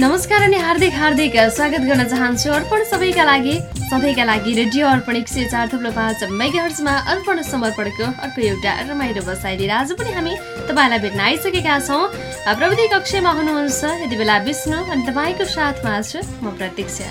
नमस्कार अनि हार्दिक हार्दिक स्वागत गर्न चाहन्छु अर्पण सबैका लागि सधैँका लागि रेडियो अर्पण एक सय चार थुप्रो पाँच अर्पण समर्पणको अर्को एउटा रमाइलो बसाइ आज पनि हामी तपाईँलाई भेट्न आइसकेका छौँ। प्रविधि कक्षमा हुनुहुन्छ यति बेला विष्णु अनि तपाईँको साथमा छु म प्रतीक्षा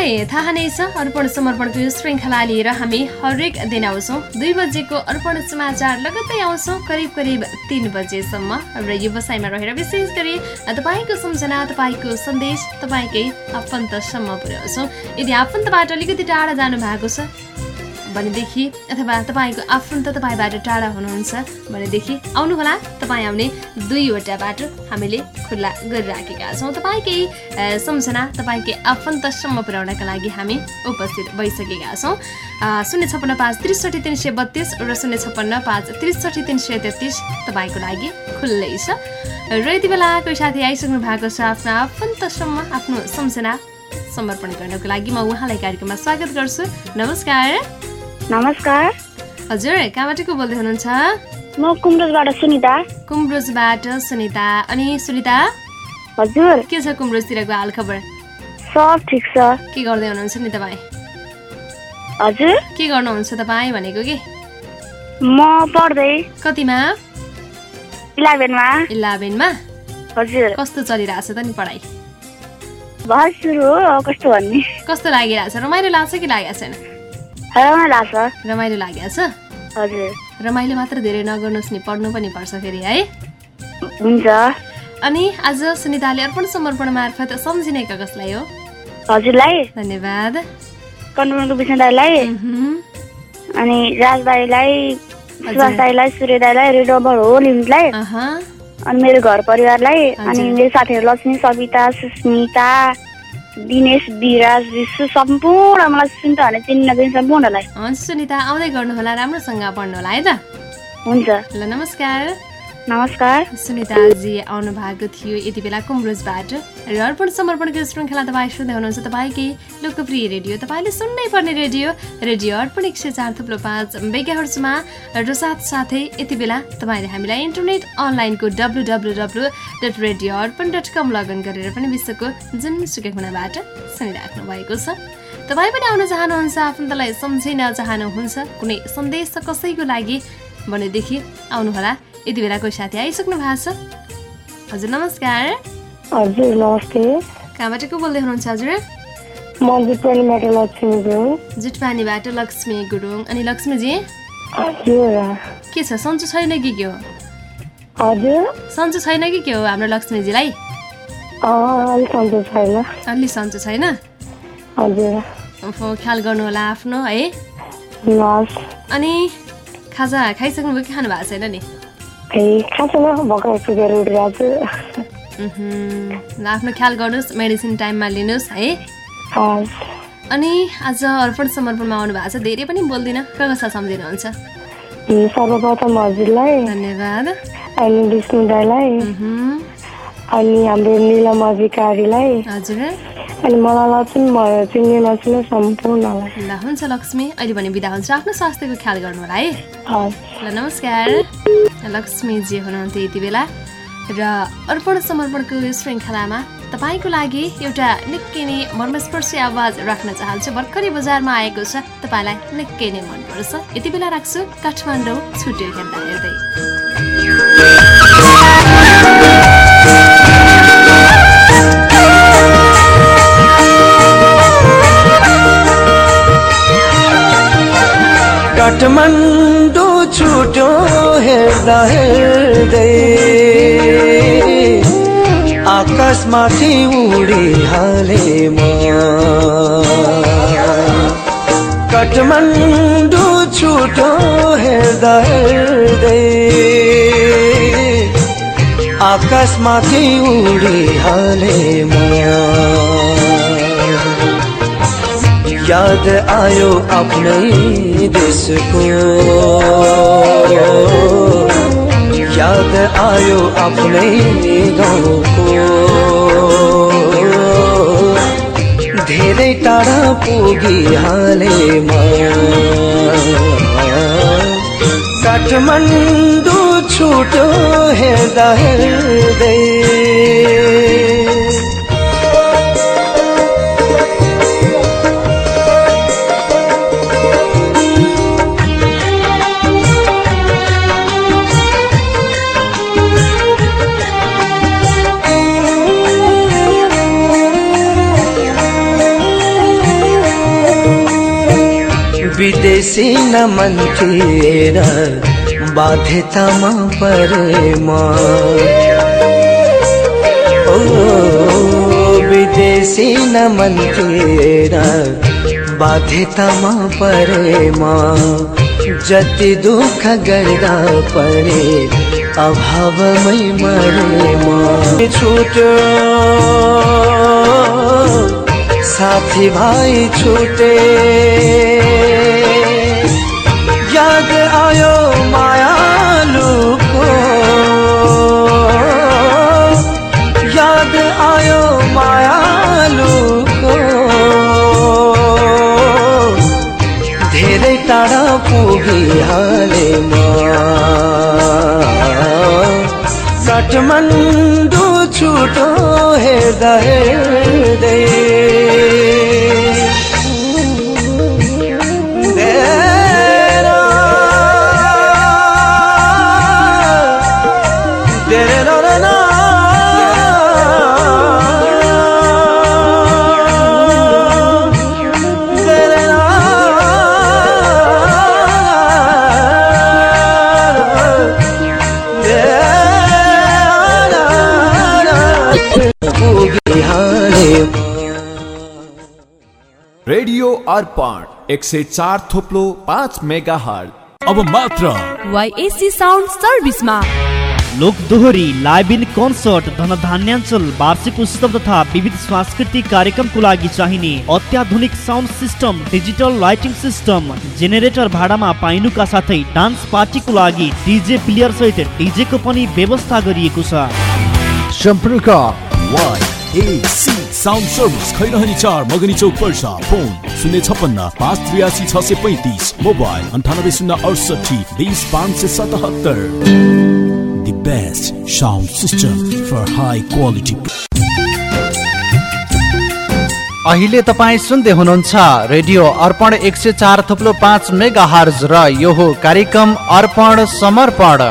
तपाईँलाई थाहा नै छ अर्पण समर्पणको यो श्रृङ्खला लिएर हामी हरेक दिन आउँछौँ। दुई बजेको अर्पण समाचार लगत्तै आउँछौँ करिब करिब तिन बजेसम्म। र व्यवसायमा रहेर विशेष गरी तपाईँको सम्झना तपाईँको सन्देश तपाईँकै आफन्तसम्म पुर्याउँछौँ। यदि आफन्तबाट अलिकति टाढा जानु भएको छ भनेदेखि अथवा तपाईँको आफन्त तपाईँबाट टाढा हुनुहुन्छ भनेदेखि आउनुहोला तपाईँ आउने दुईवटा बाटो हामीले खुल्ला गरिराखेका छौँ। तपाईँकै सम्झना तपाईँकै आफन्तसम्म पुर्याउनका लागि हामी उपस्थित भइसकेका छौँ। शून्य छप्पन्न पाँच त्रिसठी तिन सय बत्तिस र शून्य छप्पन्न पाँच त्रिसठी तिन सय तेत्तिस तपाईँको लागि खुल्लै छ। र यति बेला कोही साथी आइसक्नु भएको छ आफ्नो आफन्तसम्म आफ्नो सम्झना समर्पण गर्नको लागि म उहाँलाई कार्यक्रममा स्वागत गर्छु। नमस्कार। नमस्कार। हजुर कहाँबाट को बोल्दै हुनुहुन्छ? म कुम्रोजबाट सुनिता। कुम्रोजबाट सुनिता। अनि सुनिता? हजुर। के छ कुम्रोजतिरको हाल खबर? सब ठिक छ। के गर्दै हुनुहुन्छ नि तपाईँ? हजुर। के गर्नुहुन्छ तपाईँ भनेको कि? म पढ्दै। कतिमा? इलेभेनमा। इलेभेनमा? हजुर। कस्तो चलिरहेछ त नि पढाइ? भर्खर सुरु हो कस्तो भन्ने? कस्तो लागिरहेछ? रमाइलो लाग्छ कि लागेको छैन? रमाइलो लागेको छ हजुर। रमाइलो मात्र धेरै नगर्नुहोस् नि पढ्नु पनि पर्छ फेरि है? हुन्छ। अनि आज सुनिताले अर्पण समर्पण मार्फत सम्झिने कसलाई हो हजुरलाई? धन्यवाद। कन्ट्रोलको विष्णु दाईलाई मह्म। अनि राज दाईलाई सुभाष दाईलाई सूर्य दाईलाई रेडोबर हो लिमिटलाई। अहँ। अनि मेरो घर परिवारलाई। अनि मेरो साथीहरू लक्ष्मी सविता सुस्मिता दिनेश विराज विश्व सम्पूर्ण मलाई सुन्त भने चिन्न नचिन् सम्पूर्णलाई। हुन्छ सुनिता आउँदै गर्नुहोला राम्रोसँग पढ्नु होला है त? हुन्छ। ल नमस्कार। नमस्कार। सुनिताजी आउनु भएको थियो यति बेला कुम्रोजबाट र अर्पण समर्पणको श्रृङ्खला तपाईँ सुन्दै हुनुहुन्छ तपाईँकै लोकप्रिय रेडियो। तपाईँले सुन्नै पर्ने रेडियो रेडियो अर्पण एक सय चार थुप्रो पाँच मेगाहर्समा र साथसाथै यति बेला तपाईँले हामीलाई इन्टरनेट अनलाइनको W W W dot radio Arpan dot com login गरेर पनि विश्वको जुनसुकै कुनाबाट सुनिराख्नु भएको छ। तपाईँ पनि आउन चाहनुहुन्छ आफन्तलाई सम्झिन चाहनुहुन्छ कुनै सन्देश कसैको लागि भनेदेखि आउनुहोला। यति बेला कोही साथी आइसक्नु भएको छ। हजुर नमस्कार। हजुर नमस्ते। कहाँबाट को बोल्दै हुनुहुन्छ हजुर? म जितपानीबाट लक्ष्मी गुरुङ। जुटपानीबाट लक्ष्मी गुरुङ। अनि लक्ष्मीजी? के छ सन्चो छैन कि के हो? हजुर। सन्चो छैन कि के हो हाम्रो लक्ष्मीजीलाई? अलि सन्चो छैन। ओहो, ख्याल गर्नु होला आफ्नो है। अनि खाजा खाइसक्नुभयो कि खानु भएको छैन नि? ए खासमा भर्खर पुगेर उठिरहेको छु। उहुँ, ल आफ्नो ख्याल गर्नुहोस् मेडिसिन टाइममा लिनुहोस् है। अनि आज अर्पण समर्पणमा आउनु भएको छ धेरै पनि बोल्दिनँ। कसलाई सम्झिनुहुन्छ? सर्वप्रथम हजुरलाई। धन्यवाद। अनि विष्णु दाईलाई। अनि हाम्रो निलम अधिकारीलाई। हजुर। अनि मलाई लक्ष्मी भयो चिन्ने नचिन्ने सम्पूर्णलाई ल हुन्छ लक्ष्मी। अहिले भने बिदा हुन्छ। आफ्नो स्वास्थ्यको ख्याल गर्नु होला है। ल नमस्कार। लक्ष्मीजी हुनुहुन्थ्यो यति बेला। र अर्पण समर्पणको यो श्रृङ्खलामा तपाईँको लागि एउटा निकै नै मर्मस्पर्शी आवाज राख्न चाहन्छु। भर्खरै बजारमा आएको छ। तपाईँलाई निकै नै मनपर्छ यति बेला राख्छु काठमाडौँ छुट्यो हेर्दा हेर्दै। काठमाडौँ छुट्यो हेर्दै आकाशमाथि उडिहाले म। काठमाडौँ छुट्यो हेर्दा हेर्दै आकाशमाथि उडिहाले म। याद आयो आफ्नै देशको याद आयो आफ्नै गाउँको धेरै टाढा पुगिहालेमा काठमाडौँ छुट्यो हेर्दा हेर्दै विदेशी न मन थिएर बाध्यतामा परेमा ओ विदेशी न मन थिएर बाध्यतामा परेमा जति दुःख गर्दा परे अभावमै मरेमा छुट्यो साथी भाइ छुटे टाढा पुगिहाले म। काठमाडौँ छुटो हेर्दा रेडियो अर्पण एक सय चार थोप्लो पाँच मेगा हर्ट अब मात्र। वाइएससी साउन्ड सर्भिसमा। लोक दोहोरी लाइभ इन कन्सर्ट धनधान्याञ्चल वार्षिक उत्सव तथा विविध सांस्कृतिक कार्यक्रमको लागि चाहिने अत्याधुनिक sound system digital lighting system generator भाडामा पाइनुका साथै डान्स पार्टीको लागि डिजे प्लेयर सहित डिजेको पनि व्यवस्था गरिएको छ। सम्पर्क वाइएसी साउन्ड सर्भिस खैरहनी चार मगनी चौक पर्सा फोन शून्य छप्पन्न पाँच त्रियासी छ सय पैँतिस मोबाइल अन्ठानब्बे शून्य अडसठी बिस पाँच सय सतहत्तर The best sound system for high quality. अहिले तपाईँ सुन्दै हुनुहुन्छ रेडियो अर्पण एक सय चार थुप्लो पाँच मेगा हर्ज र यो हो कार्यक्रम अर्पण समर्पण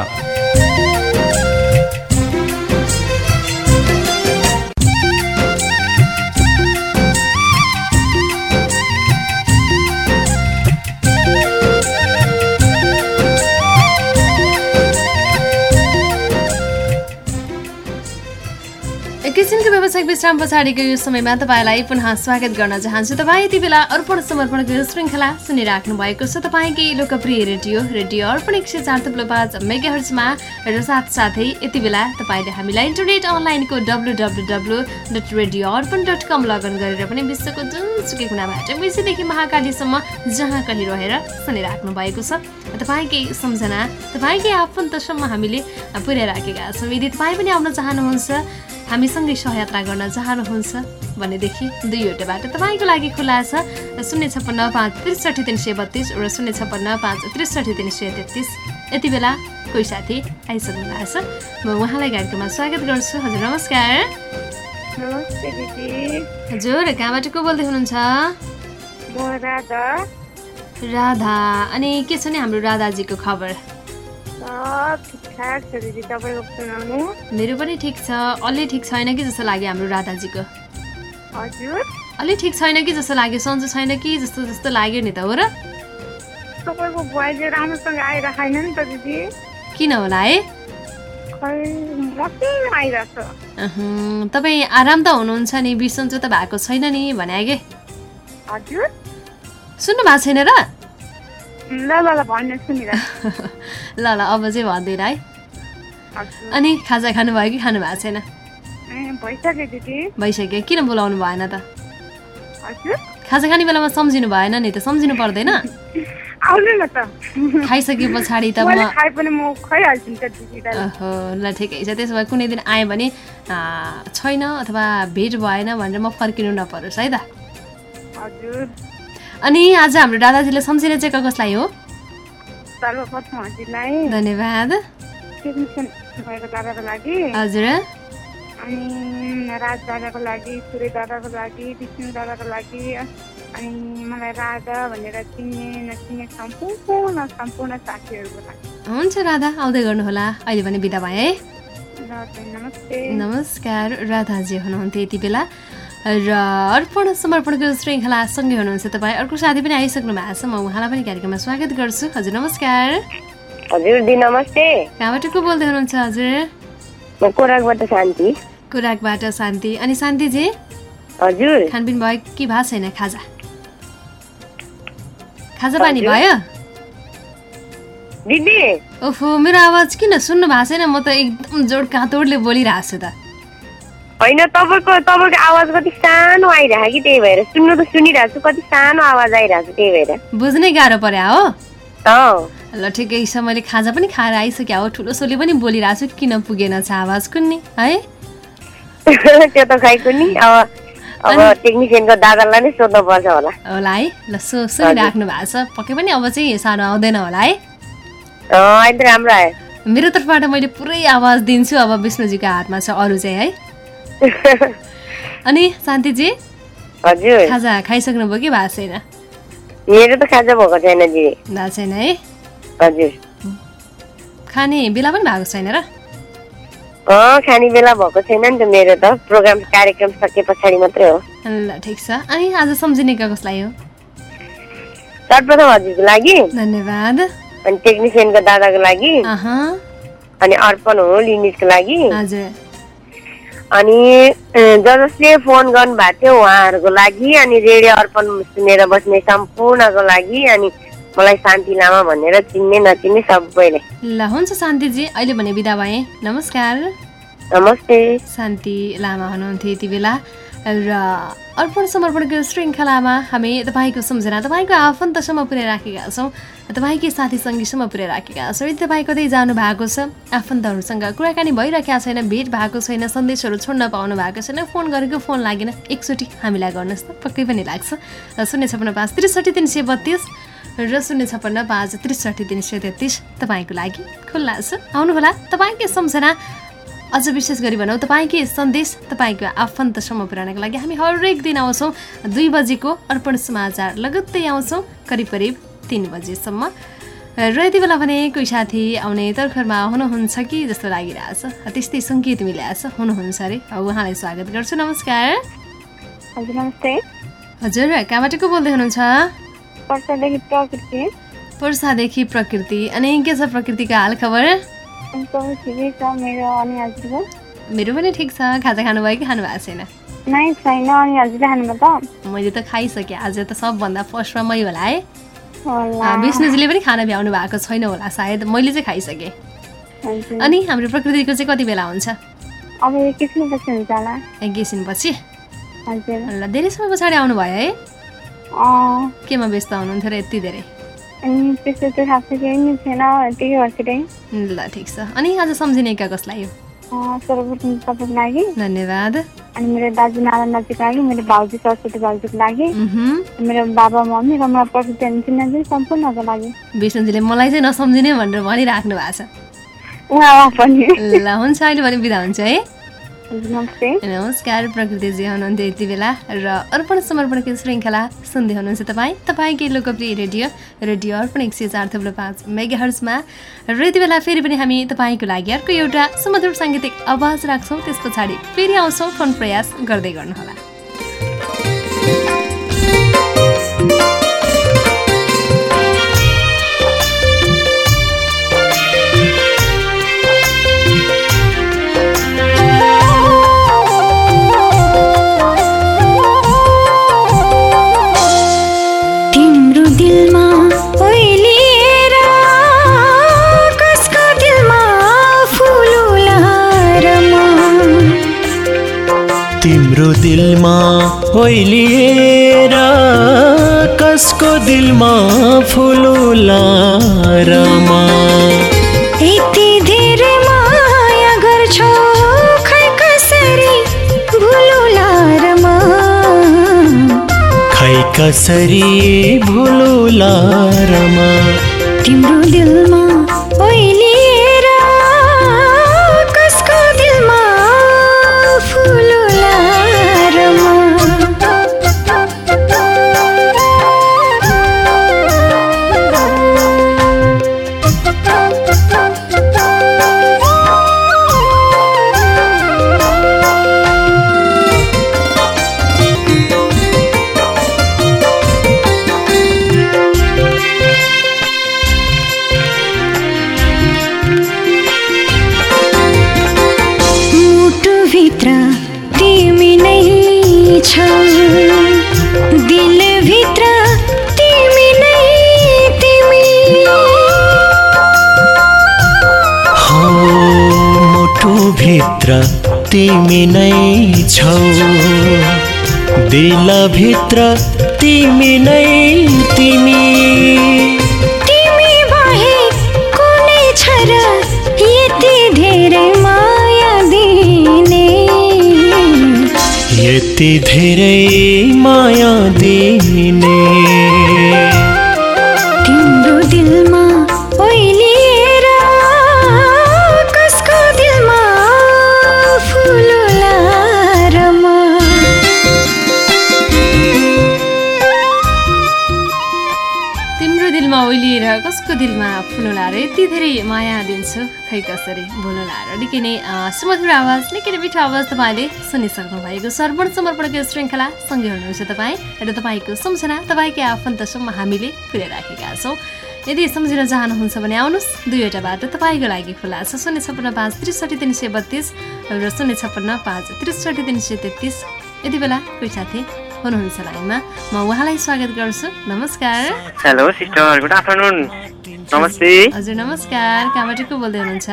व्यावसायिक विश्राम पछाडिको यो समयमा तपाईँलाई पुनः स्वागत गर्न चाहन्छु। तपाईँ यति बेला अर्पण समर्पणको यो श्रृङ्खला सुनिराख्नु भएको छ। तपाईँकै लोकप्रिय रेडियो रेडियो अर्पण एक सय चार थुप्रो पाँच मेगाहर्जमा र साथसाथै यति बेला तपाईँले हामीलाई इन्टरनेट अनलाइनको W W W dot radio Arpan dot com login गरेर पनि विश्वको जुनसुकै कुनाबाट बेसीदेखि महाकालीसम्म जहाँ कहीँ रहेर सुनिराख्नु भएको छ। तपाईँकै सम्झना तपाईँकै आफन्तसम्म हामीले पुर्याइराखेका छौँ। यदि तपाईँ पनि आउन चाहनुहुन्छ हामीसँगै सहयात्रा गर्न चाहनुहुन्छ भनेदेखि दुईवटा बाटो तपाईँको लागि खुला छ। शून्य छप्पन्न पाँच त्रिसठी तिन सय बत्तिस र शून्य छप्पन्न पाँच त्रिसठी तिन सय तेत्तिस। यति बेला कोही साथी आइसक्नु भएको छ। म उहाँलाई कार्यक्रममा स्वागत गर्छु। हजुर नमस्कार। हजुर कहाँबाट को बोल्दै हुनुहुन्छ? राधा। अनि के छ नि हाम्रो राधाजीको खबर? मेरो पनि ठिक छ। अलि ठिक छैन कि जस्तो लाग्यो हाम्रो राधाजीको। हजुर। अलि ठिक छैन कि जस्तो लाग्यो सन्चो छैन कि जस्तो जस्तो लाग्यो नि त हो र? तपाईँको बुवाईले राम्रोसँग आइरहेको छैन नि त दिदी। किन होला है? तपाईँ आराम त हुनुहुन्छ नि बिसन्चो त भएको छैन नि भने के हजुर। सुन्नु भएको छैन र? ल ल ल अब चाहिँ भन्दैन है अनि खाजा खानुभयो कि खानु भएको छैन? भइसक्यो किन बोलाउनु भएन त? खाजा खाने बेलामा सम्झिनु भएन नि त सम्झिनु पर्दैन। खाइसके पछाडि त ल ठिकै छ। त्यसो भए कुनै दिन आएँ भने छैन अथवा भेट भएन भनेर म फर्किनु नपरोस् है त। हजुर। अनि आज हाम्रो दादाजीले सम्झिने चाहिँ कसलाई हो? धन्यवाद। टेक्निसियन भएको दादाको लागि। हजुर। अनि राज दादाको लागि सूर्य दादाको लागि विष्णु दादाको लागि अनि मलाई राधा भनेर चिन्ने नचिन्ने सम्पूर्ण सम्पूर्ण साथीहरूको लागि। हुन्छ राधा आउँदै गर्नुहोला। अहिले भने बिदा भए। है नमस्कार राधाजी हुनुहुन्थ्यो यति बेला। र अर्पण समर्पणको श्रृङ्खला सँगै हुनुहुन्छ तपाईँ। अर्को साथी पनि आइसक्नु भएको छ। म उहाँलाई पनि कार्यक्रममा स्वागत गर्छु। हजुर नमस्कार। हजुर दी नमस्ते। कहाँबाट को बोल्दै हुनुहुन्छ हजुर? म कोराकबाट शान्ति। कुराकबाट शान्ति। अनि शान्तिजी? हजुर। खानपिन भयो कि भएको छैन खाजा? खाजा पानी भयो? दिदी। ओहो मेरो आवाज किन सुन्नु भएको छैन? म त एकदम जोड काँतोडले बोलिरहेको छु त। होइन तपाईँको तपाईँको आवाज कति सानो आइरहेको कि त्यही भएर। सुन्नु त सुनिरहेको छु कति सानो आवाज आइरहेको छ त्यही भएर। बुझ्नै गाह्रो पर्यो हो। ल ठिकै छ मैले खाजा पनि खाएर आइसकेँ। हो ठुलो सोले पनि बोलिरहेको छु किन पुगेन छ आवाज कुन्नी है? त्यो त खै कुनि अब अब टेक्निसियनको दादालाई नै सोध्नु पर्छ होला। होला है? ल सो सुनिराख्नु भएको छ। पक्कै पनि अब चाहिँ सानो आउँदैन होला है? अँ अहिले त राम्रो आयो। मेरो तर्फबाट मैले पुरै आवाज दिन्छु अब विष्णुजीको हातमा छ अरू चाहिँ है? अनि शान्तिजी? हजुर। खाजा खाइसक्नुभयो कि भएको छैन? मेरो त खाजा भएको छैन दिदी। भएको छैन है? हजुर। खाने बेला पनि भएको छैन र? खाने बेला भएको छैन नि त मेरो त। प्रोग्राम कार्यक्रम सके पछाडि मात्रै हो। ल ठिक छ। अनि आज सम्झिनेका कसलाई हो? सर्वप्रथम हजुरको लागि। धन्यवाद। अनि टेक्निसियनको दादाको लागि। अनि अर्पण हो लिनिजको लागि। हजुर। अनि ज जसले फोन गर्नुभएको थियो उहाँहरूको लागि। अनि रेडियो अर्पण सुनेर बस्ने सम्पूर्णको लागि। अनि मलाई शान्ति लामा भनेर चिन्ने नचिन्ने सबैले। ल हुन्छ शान्तिजी अहिले भने बिदा भएँ। नमस्कार। नमस्ते। शान्ति लामा हुनुहुन्थ्यो यति बेला। र अर्पण समर्पणको श्रृङ्खलामा हामी तपाईँको सम्झना तपाईँको आफन्तसम्म पुर्याइराखेका छौँ। तपाईँकै साथी सङ्गीसम्म पुर्याइराखेका छौँ। यदि तपाईँ कतै जानु भएको छ आफन्तहरूसँग कुराकानी भइरहेका छैन भेट भएको छैन सन्देशहरू छोड्न पाउनु भएको छैन फोन गरेको फोन लागेन एकचोटि हामीलाई गर्नुहोस् त पक्कै पनि लाग्छ। शून्य छपन्न पाँच त्रिसठी तिन सय बत्तिस र शून्य छपन्न पाँच त्रिसठी तिन सय तेत्तिस तपाईँको लागि खुल्ला छ आउनुहोला तपाईँकै सम्झना। अझ विशेष गरी भनौँ तपाईँकै सन्देश तपाईँको आफन्तसम्म पुर्याउनको लागि हामी हरेक दिन आउँछौँ। दुई बजीको अर्पण समाचार लगत्तै आउँछौँ करिब करिब तिन बजीसम्म। र यति बेला भने कोही साथी आउने तर्खरमा हुनुहुन्छ कि जस्तो लागिरहेछ? त्यस्तै सङ्केत मिलाएको छ हुनुहुन्छ अरे? उहाँलाई स्वागत गर्छु। नमस्कार। हजुर नमस्ते। हजुर कहाँबाट को बोल्दै हुनुहुन्छ? प्रकृति। पर्सादेखि प्रकृति। अनि के छ प्रकृतिको हाल खबर सबै ठिकै छ मेरो अनि हजुरको मेरो पनि ठिक छ। खाजा खानुभयो कि खानु भएको छैन? नै छैन अनि हजुरले खानुभयो त। मैले त खाइसकेँ। आज त सबभन्दा फर्स्टमा मै होला। है विष्णुजीले पनि खाना भ्याउनु भएको छैन होला सायद मैले चाहिँ खाइसकेँ। अनि हाम्रो प्रकृतिको चाहिँ कति बेला हुन्छ? अब एकैछिन पछि हुन्छ होला। एकैछिनपछि? हजुर। ल धेरै समय पछाडि आउनुभयो है। केमा व्यस्त हुनुहुन्थ्यो र यति धेरै? अनि त्यस्तो त खासै केही नि थिएन त्यही बसेरै ल ठिक छ। अनि आज सम्झिनेका कसलाई हो? सर्वप्रथम तपाईँको लागि। धन्यवाद। अनि मेरो दाजु नारायण दाजुको लागि मेरो भाउजू सरस्वती भाउजूको लागि। मेरो बाबा मम्मी र मेरो प्रकृति अनि सम्पूर्णको लागि। विष्णुजीले मलाई चाहिँ नसम्झिने भनेर भनिराख्नु भएको छ। उहाँ पनि। ल हुन्छ। अहिले भने बिदा हुन्छ है। नमस्कार प्रकृतिजी हुनुहुन्थ्यो यति बेला र अर्पण समर्पणको श्रृङ्खला सुन्दै हुनुहुन्छ तपाईँ। तपाईँकै लोकप्रिय रेडियो रेडियो अर्पण एक सय चार थप्लो पाँच मेगा हर्समा र यति बेला फेरि पनि हामी तपाईँको लागि अर्को एउटा सुमधुर साङ्गीतिक आवाज राख्छौँ त्यस पछाडि फेरि आउँछौँ फोन प्रयास गर्दै गर्नुहोला। तिम्रो दिलमा ओइलिएर कसको दिलमा फुलुला रमा? यति धेरै माया गर्छौ खै कसरी भुलुला रमा? खै कसरी भुलुला रमा? तिम्रो दिलमा ओइलिएर तिमी नै छौ। दिलभित्र तिमी नै तिमी। तिमी बाहे कुनै छ र यति धेरै माया दिने। यति धेरै माया दिने। यति धेरै माया दिन्छु। खै कसरी? भुलुला र निकै नै सुमधुर आवाज निकै नै मिठो आवाज तपाईँले सुनिसक्नु भएको सर्पण समर्पणको श्रृङ्खला सँगै हुनुहुन्छ तपाईँ र तपाईँको सम्झना तपाईँकै आफन्तसम्म हामीले पुर्याइराखेका छौँ। यदि सम्झिन चाहनुहुन्छ भने आउनुहोस्। दुईवटा बाटो तपाईँको लागि खुला छ। शून्य छप्पन्न पाँच त्रिसठी तिन सय बत्तिस र शून्य छप्पन्न पाँच त्रिसठी तिन सय तेत्तिस। यति बेला कोही साथी हुनुहुन्छ लाइनमा म उहाँलाई स्वागत गर्छु। नमस्कार। Hello sister good afternoon. नमस्ते। हजुर नमस्कार। कहाँबाट को बोल्दै हुनुहुन्छ?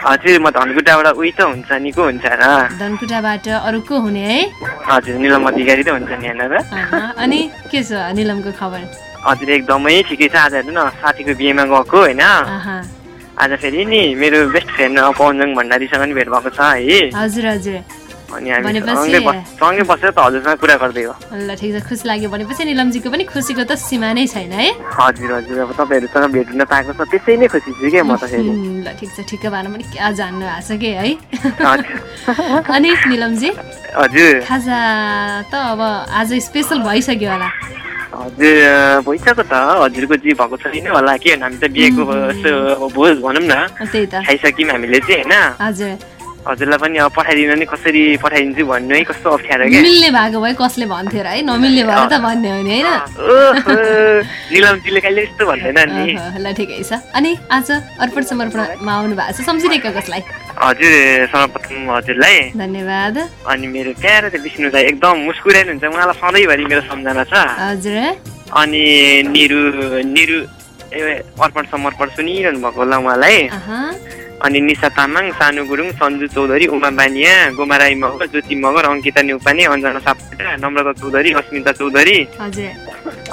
हजुर म धनकुटाबाट उही त हुन्छ नि को हुन्छ र? धनकुटाबाट अरू को हुने है? हजुर निलम अधिकारी त हुन्छ नि होइन र? अहँ, अनि के छ निलमको खबर? हजुर एकदमै ठिकै छ। आज हेर्नु न साथीको बिहेमा गएको होइन? आज फेरि नि मेरो बेस्ट फ्रेन्ड पवनजङ भण्डारीसँग नि भेट भएको छ है। हजुर हजुर। अनि हामी सँगै बस- सँगै बसेर त हजुरसँग कुरा गर्दै हो। ल ठिक छ खुसी लाग्यो भनेपछि निलमजीको पनि खुसीको त सीमा नै छैन है। हजुर हजुर अब तपाईँहरूसँग भेट हुन पाएको छ त्यसै नै खुसी छु क्या म त फेरि। ल ठिक छ ठिक्क भएर पनि क्या जान्नु भएको छ कि है? अनि निलमजी? हजुर। खाजा त अब आज स्पेसल भइसक्यो होला। हजुर भइसक्यो त हजुरको जी भएको छैन होला के हामी त बिहेको भोज भनौँ न खाइसक्यौँ हामीले चाहिँ होइन? हजुर। हजुरलाई पनि अब पठाइदिनु नि कसरी पठाइदिन्छु भन्नु है कस्तो अप्ठ्यारो क्या। मिल्ने भएको भए कसले भन्थ्यो र है? नमिल्ने भएर त भन्ने हो नि होइन निलमजीले कहिले यस्तो भन्दैन नि। ल ठिकै छ। अनि आज अर्पण समर्पणमा आउनु भएको छ सम्झिरहेको कसलाई? हजुर सर्वप्रथम हजुरलाई। धन्यवाद। अनि मेरो प्यारो विष्णु दाई एकदम मुस्कुराइनुहुन्छ उहाँलाई सधैँभरि मेरो सम्झना छ। हजुर। अनि निरु निरु ए, अर्पण समर्पण सुनिरहनु भएको होला उहाँलाई। अनि निशा तामाङ सानु गुरुङ सन्जु चौधरी उमा बानिया गोमा राई मगर ज्योति मगर अङ्किता नेउपाने अञ्जना सापकोटा नम्रता चौधरी अस्मिता चौधरी।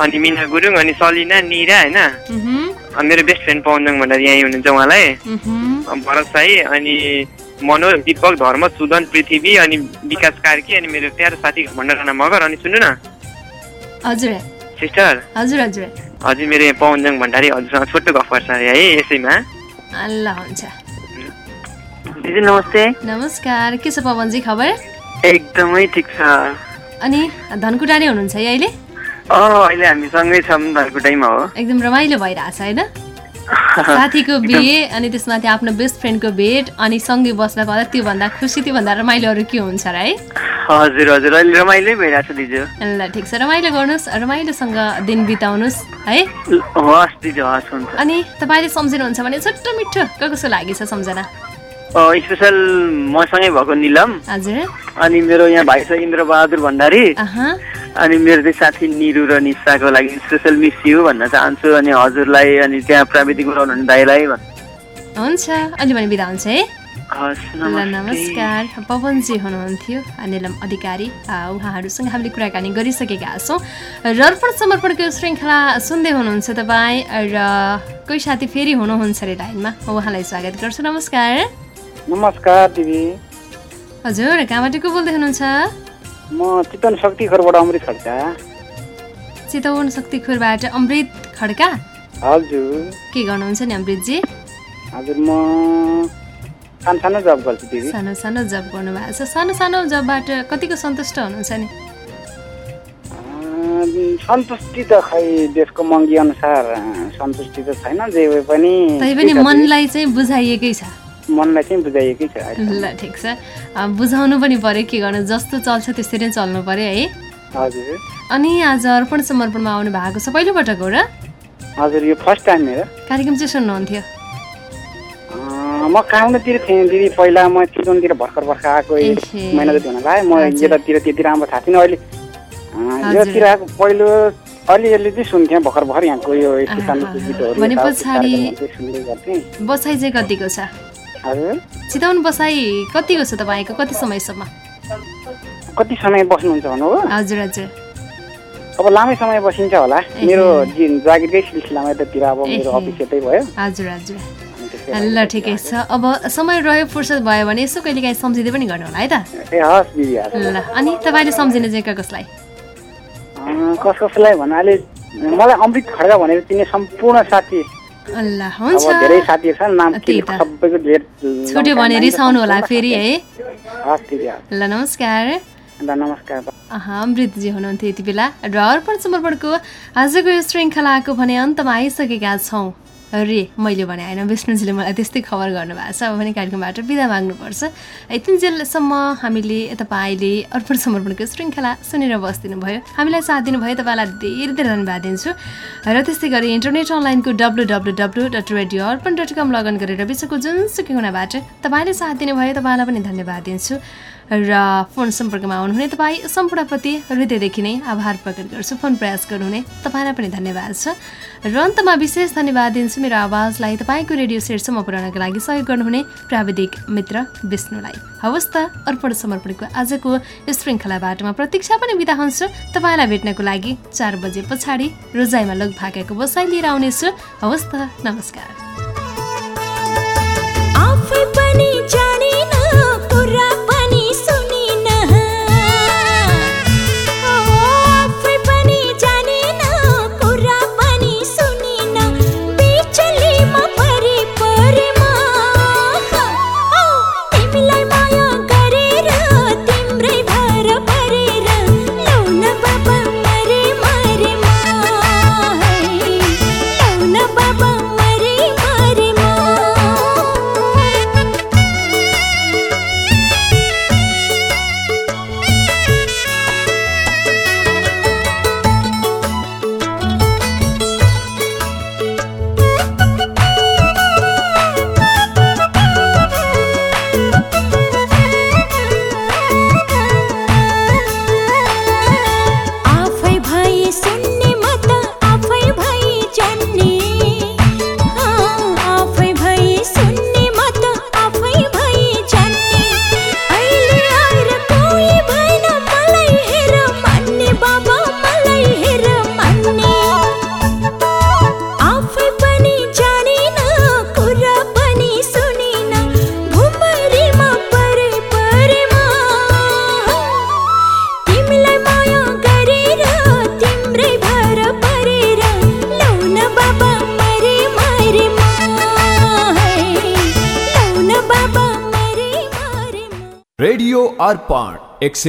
अनि मिना गुरुङ अनि सलिना निरा होइन? मेरो बेस्ट फ्रेन्ड पवनजङ भण्डारी यहीँ हुनुहुन्छ उहाँलाई। भरत साई अनि मनोज दिपक धर्म सुदन पृथ्वी अनि विकास कार्की अनि मेरो प्यारो साथी भण्डाराना मगर। अनि सुन्नु न। हजुर। सिस्टर। हजुर हजुर। हजुर मेरो यहाँ पवनजङ भण्डारी हजुरसँग छोटो गफ गर्छ है यसैमा। ल हुन्छ। दिदी नमस्ते। नमस्कार के छ पवनजी खबर? एकदमै ठिक छ। अनि धनकुटा नै हुनुहुन्छ है अहिले? अँ अहिले हामी सँगै छौँ घरको टाइममा हो। एकदम रमाइलो भइरहेछ होइन? साथीको बिहे अनि त्यसमाथि आफ्नो बेस्ट फ्रेन्डको भेट अनि सँगै बस्न पाउँदा त्योभन्दा खुसी त्योभन्दा रमाइलो अरू के हुन्छ र है? हजुर हजुर अहिले रमाइलो भइरहेको छ दिजु। ल ठिक छ रमाइलो गर्नुहोस् रमाइलोसँग दिन बिताउनुहोस् है? हस् दिजु हस् हुन्छ। अनि तपाईँले सम्झिनुहुन्छ भने छोटो मिठो क कसो लागि छ सम्झना? स्पेसल मसँगै भएको निलम। अनि मेरो यहाँ भाइ छ इन्द्रबहादुर भण्डारी। अहँ, अनि मेरो चाहिँ साथी निरु र निसाको लागि स्पेसल मिस यु भन्न चाहन्छु। अनि हजुरलाई अनि त्यहाँ प्राविधिक बनाउनु दाईलाई हुन्छ। अहिले भने बिदा हुन्छ है। नमस्कार। पवनजी हुनुहुन्थ्यो। निलम अधिकारी उहाँहरूसँग हामीले कुराकानी गरिसकेका छौँ। र अर्पण समर्पणको श्रृङ्खला सुन्दै हुनुहुन्छ तपाईँ। र कोही साथी फेरि हुनुहुन्छ अरे लाइनमा। उहाँलाई स्वागत गर्छु। नमस्कार। नमस्कार दिदी। हजुर कहाँबाट को बोल्दै हुनुहुन्छ? म चितवन शक्ति खरबाट अमृत खड्का। चितवन शक्तिखोरबाट अमृत खड्का? हजुर। के गर्नुहुन्छ नि अमृतजी? हजुर म सानो सानो जब गर्छु दिदी। सानो सानो जब गर्नु भएको छ। सानो सानो जबबाट कतिको सन्तुष्ट हुनुहुन्छ नि? सन्तुष्टि त खै देशको महँगी अनुसार सन्तुष्टि त छैन जे भए पनि मनलाई चाहिँ बुझाइएकै छ। मनलाई चाहिँ बुझाइएकै छ। ल ठिक छ बुझाउनु पनि पर्यो के गर्नु जस्तो चल्छ त्यसरी नै चल्नु पर्यो है हजुर अनि आज अर्पण समर्पणमा आउनु भएको छ पहिलोपटक हो र हजुर यो फर्स्ट टाइम मेरो कार्यक्रम चाहिँ सुन्नुहुन्थ्यो म काउन्टतिर थिएँ दिदी पहिला म चितवनतिर भर्खर भर्खर आएको। महिना जति हुन लाग्यो म। यतातिर त्यति राम्रो थाहा थिएन अहिले। यतातिर आएको पहिलो अलिअलि चाहिँ सुन्थेँ भर्खर भर्खर यहाँको यो। गीतहरू सुन्दै गर्थेँ बसाइ चाहिँ कतिको छ चिताउन बसाइ कतिको छ तपाईँको कति समयसम्म? कति समय बस्नुहुन्छ हजुर हजुर। अब लामै समय बसिन्छ होला। मेरो जागिरकै सिलसिलामा यतातिर अब मेरो। अफिस यतै भयो। हजुर हजुर। ल ठिकै छ। अब समय रह्यो फुर्सद भयो भने यसो कहिले काहीँ सम्झिँदै पनि गर्नु होला है त? ए ल अनि तपाईँले सम्झिने चाहिँ कसलाई? कस कसलाई भन्नाले मलाई अमृत खड्का भनेर चिन्ने सम्पूर्ण साथी हुन्छ। धेरै साथीहरू छन् नाम त्यही के त। सबैको धेर छुट्यो भने रिसाउनु होला फेरि है? हस् दिदी हस् ल नमस्कार। ल नमस्कार अह, अमृतजी हुनुहुन्थ्यो यति बेला। र अर्पण समर्पणको आजको यो श्रृङ्खलाको भने अन्तमा आइसकेका छौँ। रे मैले भने होइन विष्णुजीले मलाई त्यस्तै खबर गर्नुभएको छ। अब भने कार्यक्रमबाट बिदा माग्नुपर्छ। यतिन्जेलसम्म हामीले तपाईँले अर्पण समर्पणको श्रृङ्खला सुनेर बसिदिनु भयो हामीलाई साथ दिनुभयो तपाईँलाई धेरै धेरै धन्यवाद दिन्छु। र त्यस्तै गरी इन्टरनेट अनलाइनको W W W dot radio Arpan dot com login गरेर विश्वको जुनसुकै कुनाबाट तपाईँले साथ दिनुभयो तपाईँलाई पनि धन्यवाद दिन्छु। र फोन सम्पर्कमा आउनुहुने तपाईँ सम्पूर्णप्रति हृदयदेखि नै आभार प्रकट गर्छु। फोन प्रयास गर्नुहुने तपाईँलाई पनि धन्यवाद छ। र अन्तमा विशेष धन्यवाद दिन्छु मेरो आवाजलाई तपाईँको रेडियो सेटसम्म पुर्याउनको लागि सहयोग गर्नुहुने प्राविधिक मित्र विष्णुलाई। हवस् त अर्पण समर्पणको आजको यो श्रृङ्खलाबाट म प्रतीक्षा पनि बिदा हुन्छु। तपाईँलाई भेट्नको लागि चार बजे पछाडि रोजाइमा लग भाकाको बसाइ लिएर आउनेछु। हवस् त नमस्कार।